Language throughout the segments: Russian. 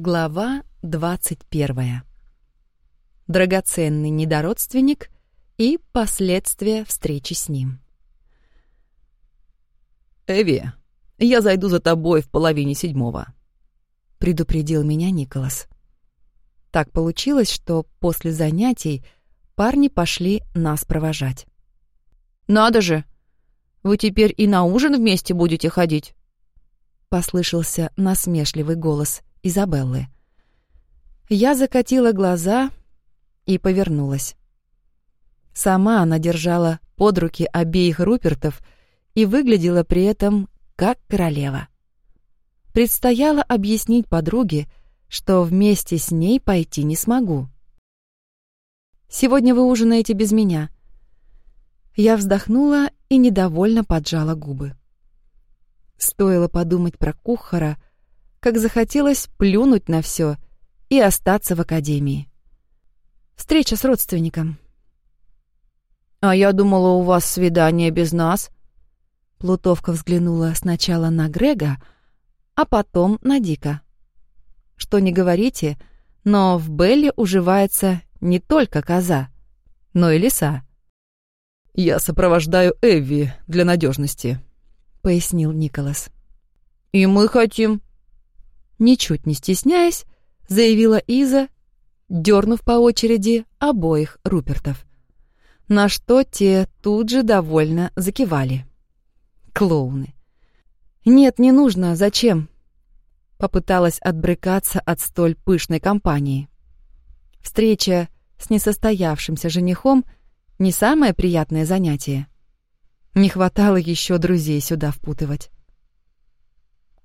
Глава 21. Драгоценный недородственник и последствия встречи с ним. «Эви, я зайду за тобой в половине седьмого», — предупредил меня Николас. Так получилось, что после занятий парни пошли нас провожать. «Надо же! Вы теперь и на ужин вместе будете ходить?» — послышался насмешливый голос Изабеллы. Я закатила глаза и повернулась. Сама она держала под руки обеих Рупертов и выглядела при этом как королева. Предстояло объяснить подруге, что вместе с ней пойти не смогу. «Сегодня вы ужинаете без меня». Я вздохнула и недовольно поджала губы. Стоило подумать про кухара, как захотелось плюнуть на все и остаться в академии. Встреча с родственником. «А я думала, у вас свидание без нас». Плутовка взглянула сначала на Грега, а потом на Дика. Что не говорите, но в Белле уживается не только коза, но и лиса. «Я сопровождаю Эвви для надежности, пояснил Николас. «И мы хотим», ничуть не стесняясь, заявила Иза, дернув по очереди обоих Рупертов. На что те тут же довольно закивали. Клоуны. «Нет, не нужно. Зачем?» Попыталась отбрыкаться от столь пышной компании. Встреча с несостоявшимся женихом — не самое приятное занятие. Не хватало еще друзей сюда впутывать.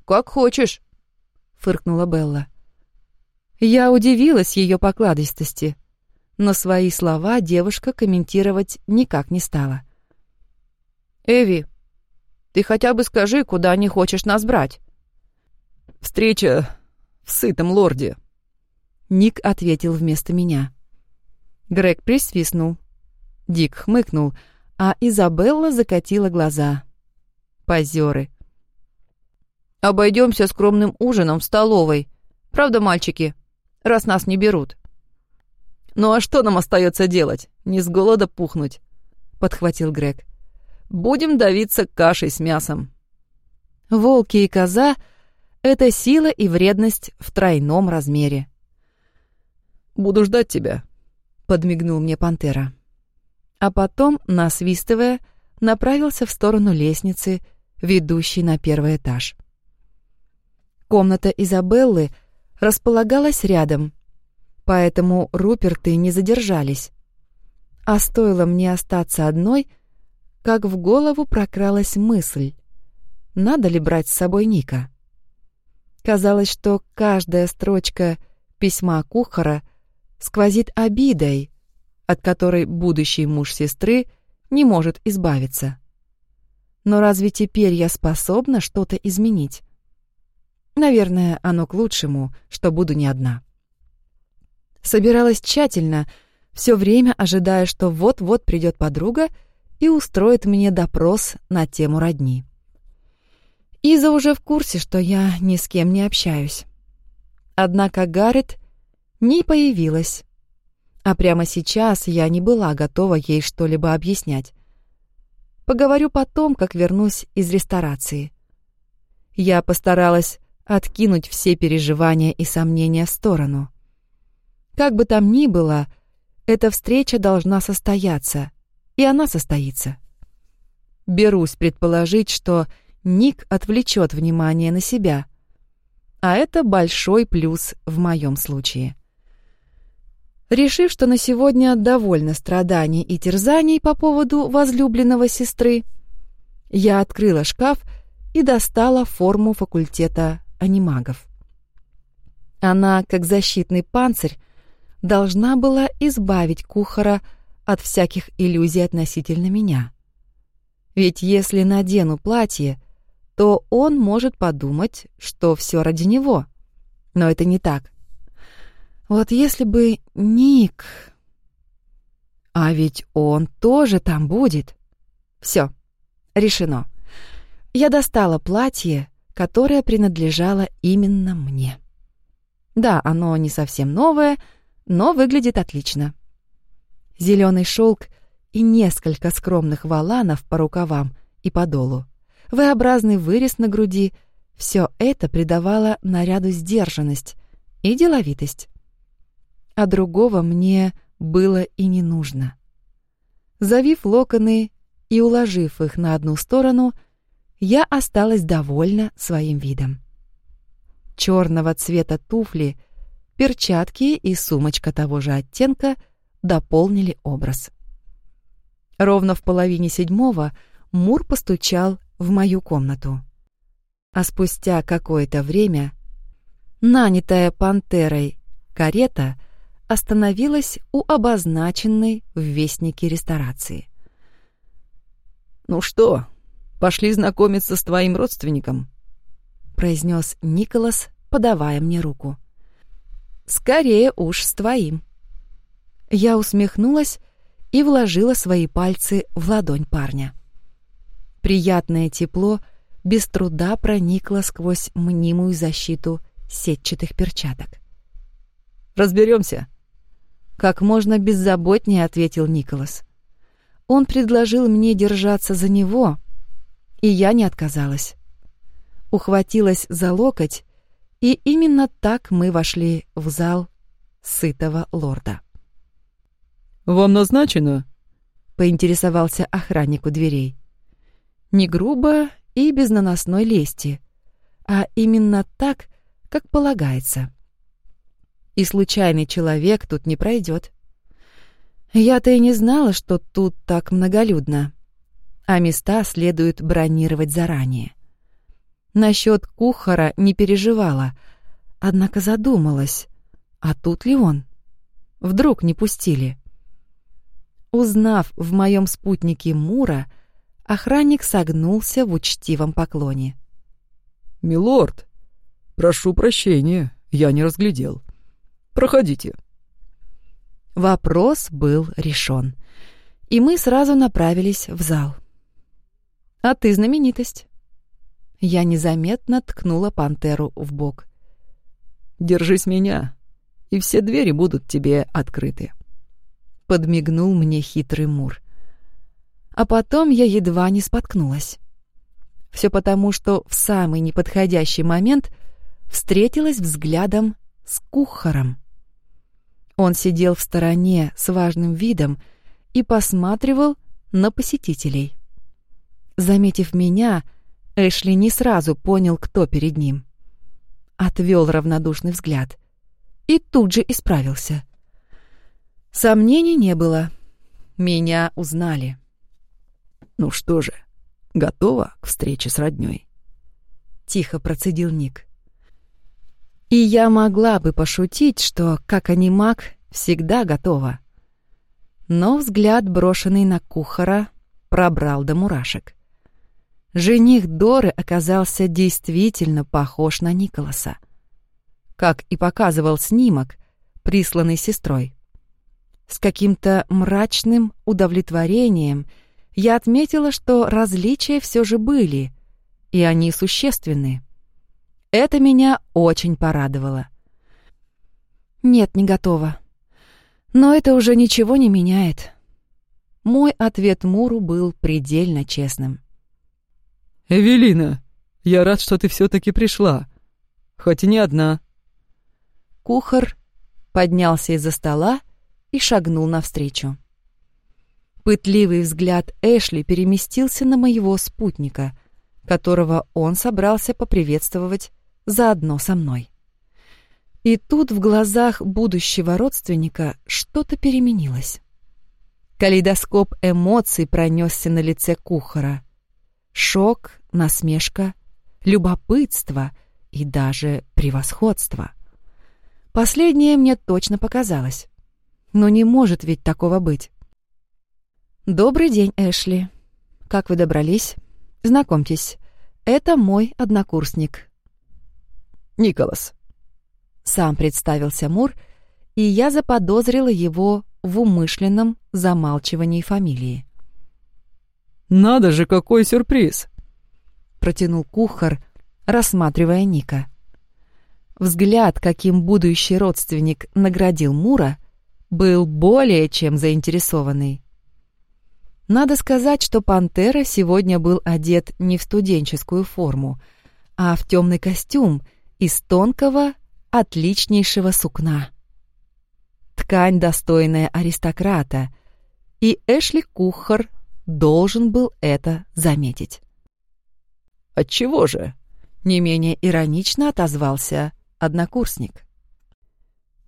«Как хочешь», фыркнула Белла. Я удивилась ее покладистости, но свои слова девушка комментировать никак не стала. «Эви, ты хотя бы скажи, куда не хочешь нас брать?» «Встреча в сытом лорде», — Ник ответил вместо меня. Грег присвистнул. Дик хмыкнул, а Изабелла закатила глаза. Позеры. Обойдемся скромным ужином в столовой. Правда, мальчики? Раз нас не берут. Ну а что нам остается делать? Не с голода пухнуть, подхватил Грег. Будем давиться кашей с мясом. Волки и коза — это сила и вредность в тройном размере. «Буду ждать тебя», — подмигнул мне пантера. А потом, насвистывая, направился в сторону лестницы, ведущей на первый этаж. Комната Изабеллы располагалась рядом, поэтому Руперты не задержались. А стоило мне остаться одной, как в голову прокралась мысль, надо ли брать с собой Ника. Казалось, что каждая строчка письма кухара сквозит обидой, от которой будущий муж сестры не может избавиться. Но разве теперь я способна что-то изменить? Наверное, оно к лучшему, что буду не одна. Собиралась тщательно, все время ожидая, что вот-вот придет подруга и устроит мне допрос на тему родни. Иза уже в курсе, что я ни с кем не общаюсь. Однако Гаррет не появилась. А прямо сейчас я не была готова ей что-либо объяснять. Поговорю потом, как вернусь из ресторации. Я постаралась откинуть все переживания и сомнения в сторону. Как бы там ни было, эта встреча должна состояться, и она состоится. Берусь предположить, что Ник отвлечет внимание на себя, а это большой плюс в моем случае. Решив, что на сегодня довольно страданий и терзаний по поводу возлюбленного сестры, я открыла шкаф и достала форму факультета анимагов. Она, как защитный панцирь, должна была избавить кухара от всяких иллюзий относительно меня. Ведь если надену платье, то он может подумать, что все ради него. Но это не так. Вот если бы Ник... А ведь он тоже там будет. Все, решено. Я достала платье, которая принадлежала именно мне. Да, оно не совсем новое, но выглядит отлично. Зеленый шелк и несколько скромных валанов по рукавам и по долу. V-образный вырез на груди — все это придавало наряду сдержанность и деловитость. А другого мне было и не нужно. Завив локоны и уложив их на одну сторону, я осталась довольна своим видом. Черного цвета туфли, перчатки и сумочка того же оттенка дополнили образ. Ровно в половине седьмого Мур постучал в мою комнату. А спустя какое-то время нанятая пантерой карета остановилась у обозначенной в вестнике ресторации. «Ну что, пошли знакомиться с твоим родственником», — произнес Николас, подавая мне руку. «Скорее уж с твоим». Я усмехнулась и вложила свои пальцы в ладонь парня. Приятное тепло без труда проникло сквозь мнимую защиту сетчатых перчаток. «Разберемся», — как можно беззаботнее ответил Николас. Он предложил мне держаться за него, и я не отказалась. Ухватилась за локоть, и именно так мы вошли в зал сытого лорда. «Вам назначено?» — поинтересовался охранник у дверей. Не грубо и без наносной лести, а именно так, как полагается. И случайный человек тут не пройдет. Я-то и не знала, что тут так многолюдно, а места следует бронировать заранее. Насчет кухара не переживала, однако задумалась, а тут ли он? Вдруг не пустили? Узнав в моем спутнике Мура, охранник согнулся в учтивом поклоне. «Милорд, прошу прощения, я не разглядел. Проходите». Вопрос был решен, и мы сразу направились в зал. «А ты знаменитость». Я незаметно ткнула пантеру в бок. «Держись меня, и все двери будут тебе открыты». Подмигнул мне хитрый Мур. А потом я едва не споткнулась. Все потому, что в самый неподходящий момент встретилась взглядом с кухаром. Он сидел в стороне с важным видом и посматривал на посетителей. Заметив меня, Эшли не сразу понял, кто перед ним. Отвел равнодушный взгляд и тут же исправился. Сомнений не было. Меня узнали. «Ну что же, готова к встрече с роднёй?» Тихо процедил Ник. И я могла бы пошутить, что, как анимак, всегда готова. Но взгляд, брошенный на кухара, пробрал до мурашек. Жених Доры оказался действительно похож на Николаса. Как и показывал снимок, присланный сестрой. С каким-то мрачным удовлетворением я отметила, что различия все же были, и они существенны. Это меня очень порадовало. Нет, не готова. Но это уже ничего не меняет. Мой ответ Муру был предельно честным. «Эвелина, я рад, что ты все-таки пришла. Хоть и не одна». Кухар поднялся из-за стола и шагнул навстречу. Пытливый взгляд Эшли переместился на моего спутника, которого он собрался поприветствовать заодно со мной. И тут в глазах будущего родственника что-то переменилось. Калейдоскоп эмоций пронесся на лице кухара. Шок, насмешка, любопытство и даже превосходство. Последнее мне точно показалось. Но не может ведь такого быть. «Добрый день, Эшли. Как вы добрались? Знакомьтесь, это мой однокурсник, Николас». Сам представился Мур, и я заподозрила его в умышленном замалчивании фамилии. «Надо же, какой сюрприз!» — протянул кухар, рассматривая Ника. Взгляд, каким будущий родственник наградил Мура, был более чем заинтересованный. Надо сказать, что Пантера сегодня был одет не в студенческую форму, а в темный костюм из тонкого, отличнейшего сукна. Ткань, достойная аристократа, и Эшли Кухар должен был это заметить. «Отчего же?» — не менее иронично отозвался однокурсник.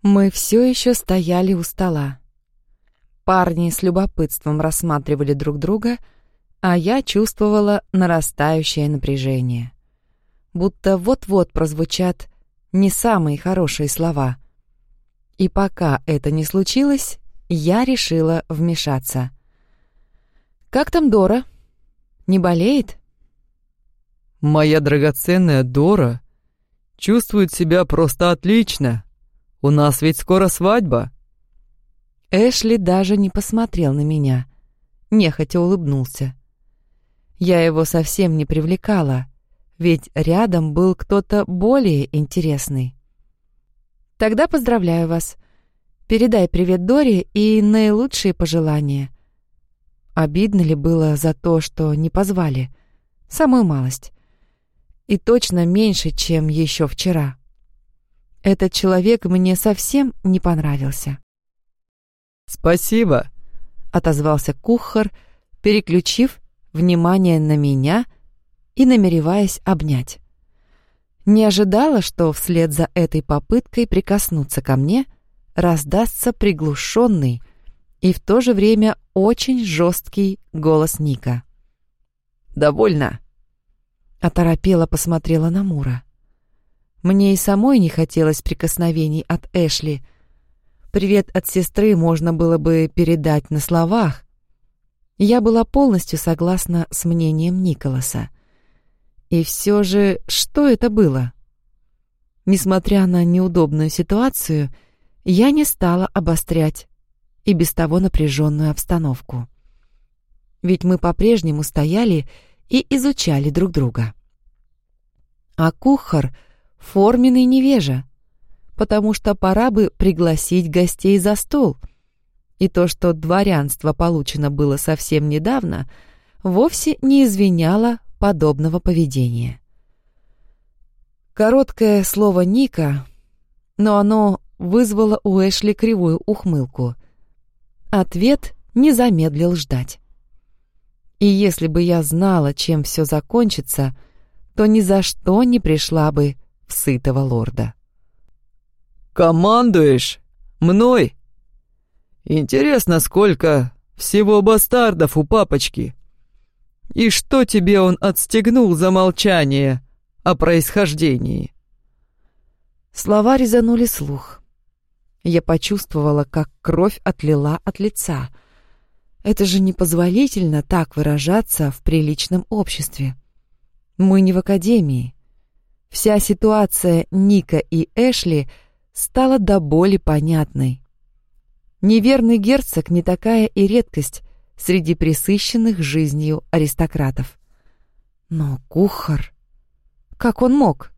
Мы все еще стояли у стола. Парни с любопытством рассматривали друг друга, а я чувствовала нарастающее напряжение. Будто вот-вот прозвучат не самые хорошие слова. И пока это не случилось, я решила вмешаться. «Как там Дора? Не болеет?» «Моя драгоценная Дора чувствует себя просто отлично. У нас ведь скоро свадьба». Эшли даже не посмотрел на меня, нехотя улыбнулся. Я его совсем не привлекала, ведь рядом был кто-то более интересный. «Тогда поздравляю вас. Передай привет Доре и наилучшие пожелания». Обидно ли было за то, что не позвали? Самую малость. И точно меньше, чем еще вчера. Этот человек мне совсем не понравился. «Спасибо», — отозвался Кухар, переключив внимание на меня и намереваясь обнять. Не ожидала, что вслед за этой попыткой прикоснуться ко мне раздастся приглушенный и в то же время очень жесткий голос Ника. «Довольно», — оторопела посмотрела на Мура. Мне и самой не хотелось прикосновений от Эшли. Привет от сестры можно было бы передать на словах. Я была полностью согласна с мнением Николаса. И все же, что это было? Несмотря на неудобную ситуацию, я не стала обострять и без того напряженную обстановку. Ведь мы по-прежнему стояли и изучали друг друга. А кухар — форменный невежа, потому что пора бы пригласить гостей за стол. И то, что дворянство получено было совсем недавно, вовсе не извиняло подобного поведения. Короткое слово «Ника», но оно вызвало у Эшли кривую ухмылку. Ответ не замедлил ждать. И если бы я знала, чем все закончится, то ни за что не пришла бы в сытого лорда. «Командуешь? Мной? Интересно, сколько всего бастардов у папочки? И что тебе он отстегнул за молчание о происхождении?» Слова резанули слух. Я почувствовала, как кровь отлила от лица. Это же непозволительно так выражаться в приличном обществе. Мы не в академии. Вся ситуация Ника и Эшли стала до боли понятной. Неверный герцог не такая и редкость среди присыщенных жизнью аристократов. Но кухар... Как он мог?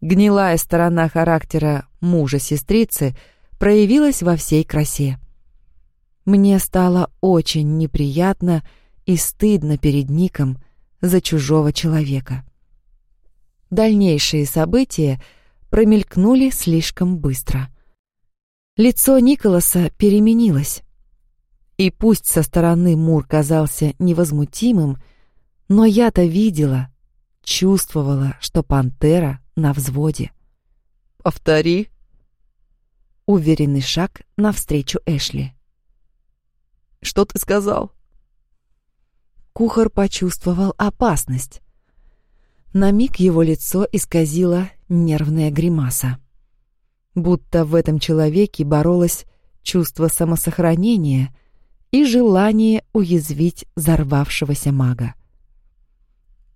Гнилая сторона характера мужа-сестрицы проявилась во всей красе. Мне стало очень неприятно и стыдно перед Ником за чужого человека. Дальнейшие события промелькнули слишком быстро. Лицо Николаса переменилось. И пусть со стороны Мур казался невозмутимым, но я-то видела, чувствовала, что пантера на взводе. «Повтори», уверенный шаг навстречу Эшли. «Что ты сказал?» Кухар почувствовал опасность. На миг его лицо исказило нервная гримаса. Будто в этом человеке боролось чувство самосохранения и желание уязвить взорвавшегося мага.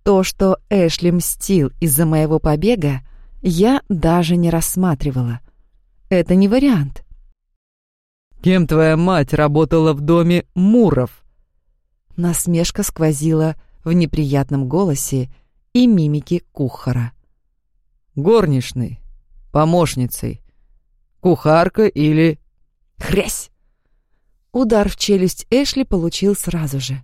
То, что Эшли мстил из-за моего побега, я даже не рассматривала. Это не вариант. «Кем твоя мать работала в доме Муров?» Насмешка сквозила в неприятном голосе, и мимики кухара. «Горничной. помощницей? Кухарка или...» «Хрясь!» Удар в челюсть Эшли получил сразу же.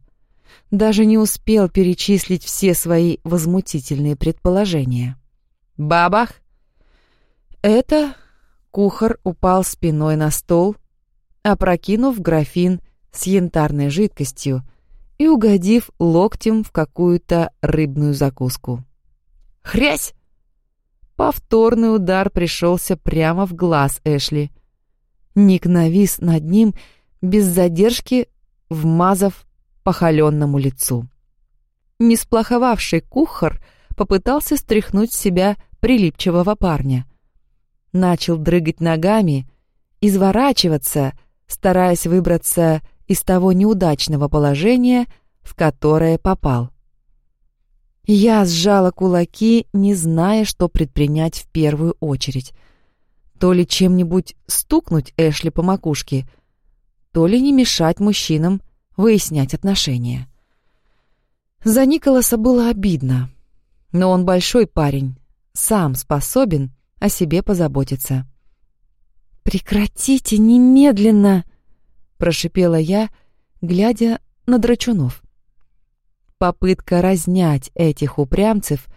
Даже не успел перечислить все свои возмутительные предположения. Бабах! Это кухар упал спиной на стол, опрокинув графин с янтарной жидкостью и угодив локтем в какую-то рыбную закуску. «Хрясь!» Повторный удар пришелся прямо в глаз Эшли. Ник навис над ним, без задержки вмазав по холеному лицу. Несплоховавший кухар попытался стряхнуть с себя прилипчивого парня. Начал дрыгать ногами, изворачиваться, стараясь выбраться из того неудачного положения, в которое попал. Я сжала кулаки, не зная, что предпринять в первую очередь. То ли чем-нибудь стукнуть Эшли по макушке, то ли не мешать мужчинам выяснять отношения. За Николаса было обидно, но он большой парень, сам способен о себе позаботиться. «Прекратите немедленно!» — прошипела я, глядя на драчунов. Попытка разнять этих упрямцев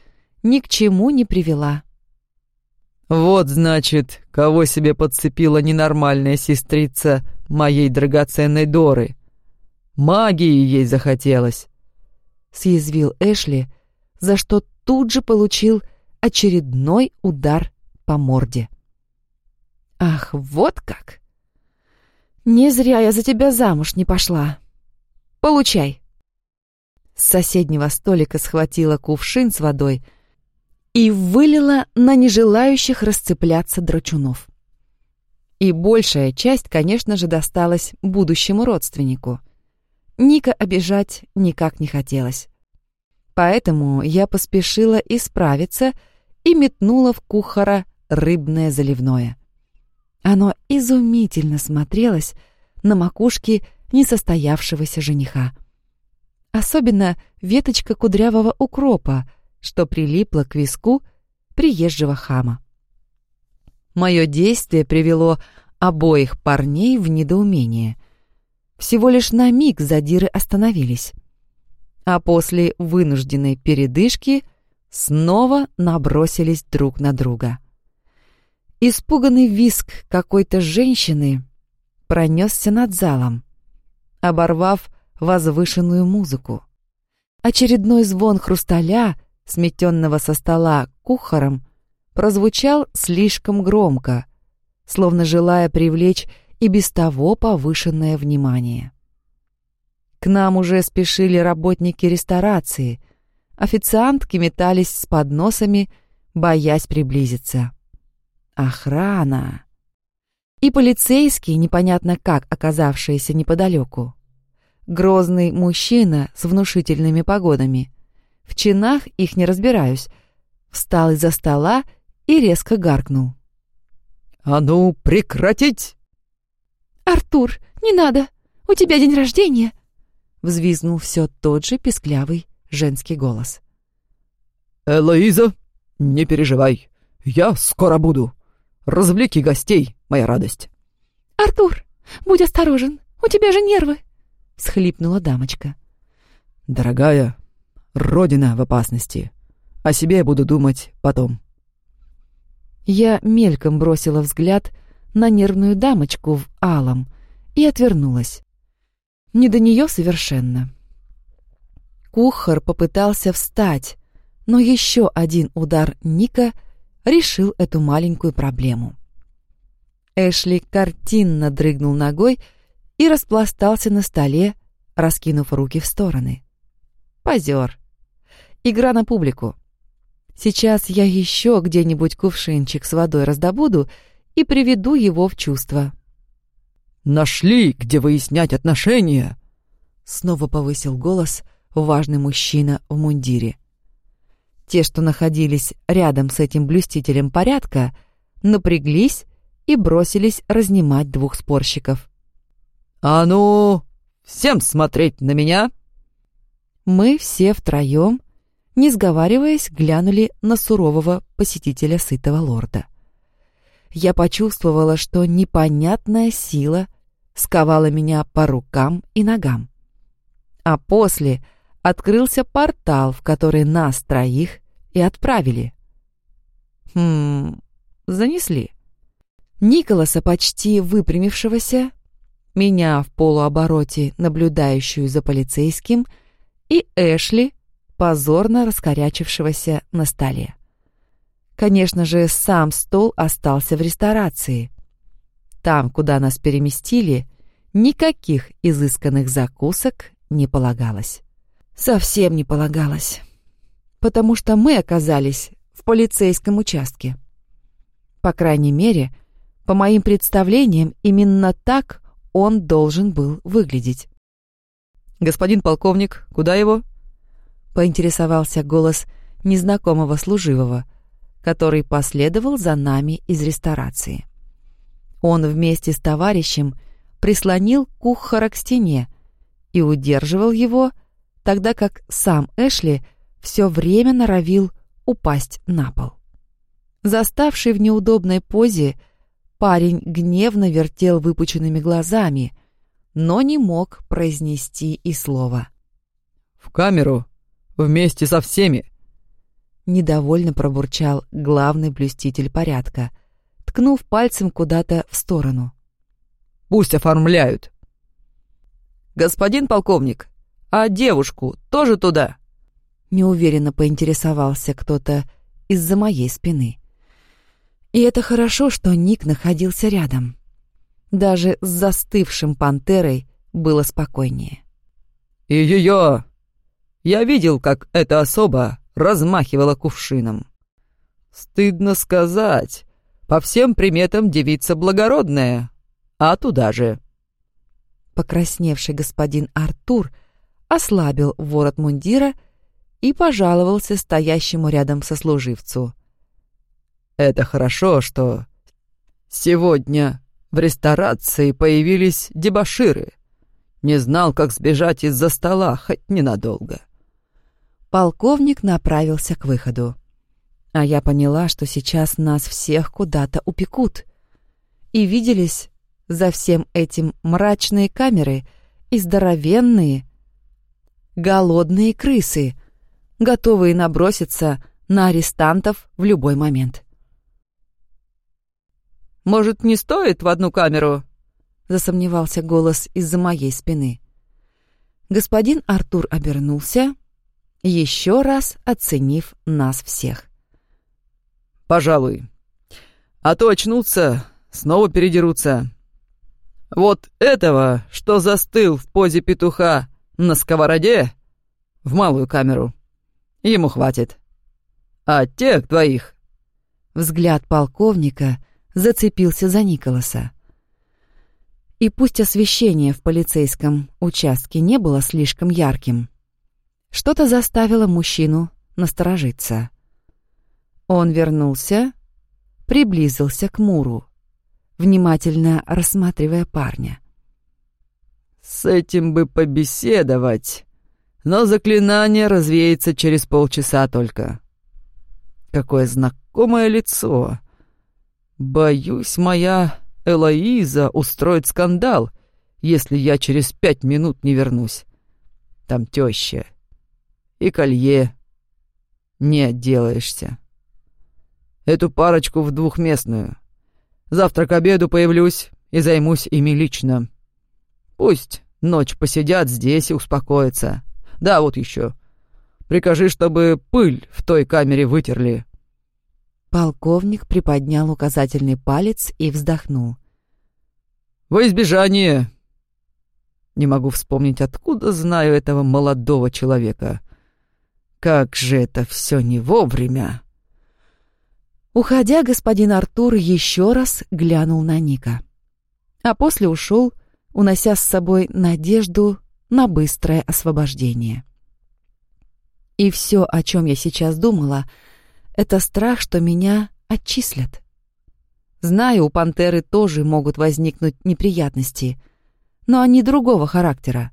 ни к чему не привела. «Вот, значит, кого себе подцепила ненормальная сестрица моей драгоценной Доры. Магии ей захотелось!» — съязвил Эшли, за что тут же получил очередной удар по морде. «Ах, вот как! Не зря я за тебя замуж не пошла. Получай!» С соседнего столика схватила кувшин с водой и вылила на нежелающих расцепляться драчунов. И большая часть, конечно же, досталась будущему родственнику. Ника обижать никак не хотелось. Поэтому я поспешила исправиться и метнула в кухара рыбное заливное. Оно изумительно смотрелось на макушке несостоявшегося жениха. Особенно веточка кудрявого укропа, что прилипла к виску приезжего хама. Мое действие привело обоих парней в недоумение. Всего лишь на миг задиры остановились. А после вынужденной передышки снова набросились друг на друга. Испуганный виск какой-то женщины пронесся над залом, оборвав возвышенную музыку. Очередной звон хрусталя, сметенного со стола кухаром, прозвучал слишком громко, словно желая привлечь и без того повышенное внимание. К нам уже спешили работники ресторации, официантки метались с подносами, боясь приблизиться. Охрана! И полицейские, непонятно как оказавшиеся неподалеку. Грозный мужчина с внушительными погодами. В чинах их не разбираюсь. Встал из-за стола и резко гаркнул. «А ну, прекратить!» «Артур, не надо! У тебя день рождения!» Взвизгнул все тот же песклявый женский голос. «Элоиза, не переживай, я скоро буду. Развлеки гостей, моя радость». «Артур, будь осторожен, у тебя же нервы!» — всхлипнула дамочка. «Дорогая, родина в опасности. О себе я буду думать потом». Я мельком бросила взгляд на нервную дамочку в алом и отвернулась. Не до нее совершенно. Кухар попытался встать, но еще один удар Ника решил эту маленькую проблему. Эшли картинно дрыгнул ногой и распластался на столе, раскинув руки в стороны. Позер. Игра на публику. Сейчас я еще где-нибудь кувшинчик с водой раздобуду и приведу его в чувство. «Нашли, где выяснять отношения!» Снова повысил голос важный мужчина в мундире. Те, что находились рядом с этим блюстителем порядка, напряглись и бросились разнимать двух спорщиков. «А ну, всем смотреть на меня!» Мы все втроем, не сговариваясь, глянули на сурового посетителя сытого лорда. я почувствовала, что непонятная сила сковала меня по рукам и ногам. А после открылся портал, в который нас троих и отправили. Хм, занесли. Николаса, почти выпрямившегося, меня в полуобороте, наблюдающую за полицейским, и Эшли, позорно раскорячившегося на столе. Конечно же, сам стол остался в ресторации. Там, куда нас переместили, никаких изысканных закусок не полагалось. Совсем не полагалось. Потому что мы оказались в полицейском участке. По крайней мере, по моим представлениям, именно так он должен был выглядеть. «Господин полковник, куда его?» — поинтересовался голос незнакомого служивого, который последовал за нами из ресторации. Он вместе с товарищем прислонил Кухара к стене и удерживал его, тогда как сам Эшли все время норовил упасть на пол. Заставший в неудобной позе, парень гневно вертел выпученными глазами, но не мог произнести и слова. «В камеру! Вместе со всеми!» Недовольно пробурчал главный блюститель порядка, ткнув пальцем куда-то в сторону. «Пусть оформляют!» «Господин полковник, а девушку тоже туда?» Неуверенно поинтересовался кто-то из-за моей спины. И это хорошо, что Ник находился рядом. Даже с застывшим пантерой было спокойнее. «И ее! Я видел, как эта особа размахивала кувшином. Стыдно сказать, по всем приметам девица благородная, а туда же». Покрасневший господин Артур ослабил ворот мундира и пожаловался стоящему рядом сослуживцу. Это хорошо, что сегодня в ресторации появились дебоширы. Не знал, как сбежать из-за стола, хоть ненадолго. Полковник направился к выходу. А я поняла, что сейчас нас всех куда-то упекут. И виделись за всем этим мрачные камеры и здоровенные, голодные крысы, готовые наброситься на арестантов в любой момент. Может, не стоит в одну камеру?» — засомневался голос из-за моей спины. Господин Артур обернулся, еще раз оценив нас всех. «Пожалуй. А то очнутся, снова передерутся. Вот этого, что застыл в позе петуха на сковороде, в малую камеру. Ему хватит. А тех двоих...» Взгляд полковника — зацепился за Николаса. И пусть освещение в полицейском участке не было слишком ярким, что-то заставило мужчину насторожиться. Он вернулся, приблизился к Муру, внимательно рассматривая парня. «С этим бы побеседовать, но заклинание развеется через полчаса только. Какое знакомое лицо!» «Боюсь, моя Элоиза устроит скандал, если я через пять минут не вернусь. Там теща. И колье. Не отделаешься. Эту парочку в двухместную. Завтра к обеду появлюсь и займусь ими лично. Пусть ночь посидят здесь и успокоятся. Да, вот еще. Прикажи, чтобы пыль в той камере вытерли». Полковник приподнял указательный палец и вздохнул. «Во избежание!» Не могу вспомнить, откуда знаю этого молодого человека. Как же это все не вовремя!» Уходя, господин Артур еще раз глянул на Ника. А после ушел, унося с собой надежду на быстрое освобождение. И все, о чем я сейчас думала — это страх, что меня отчислят. Знаю, у пантеры тоже могут возникнуть неприятности, но они другого характера.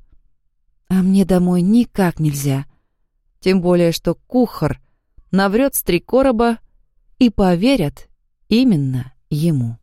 А мне домой никак нельзя. Тем более, что кухар наврет с три короба и поверят именно ему.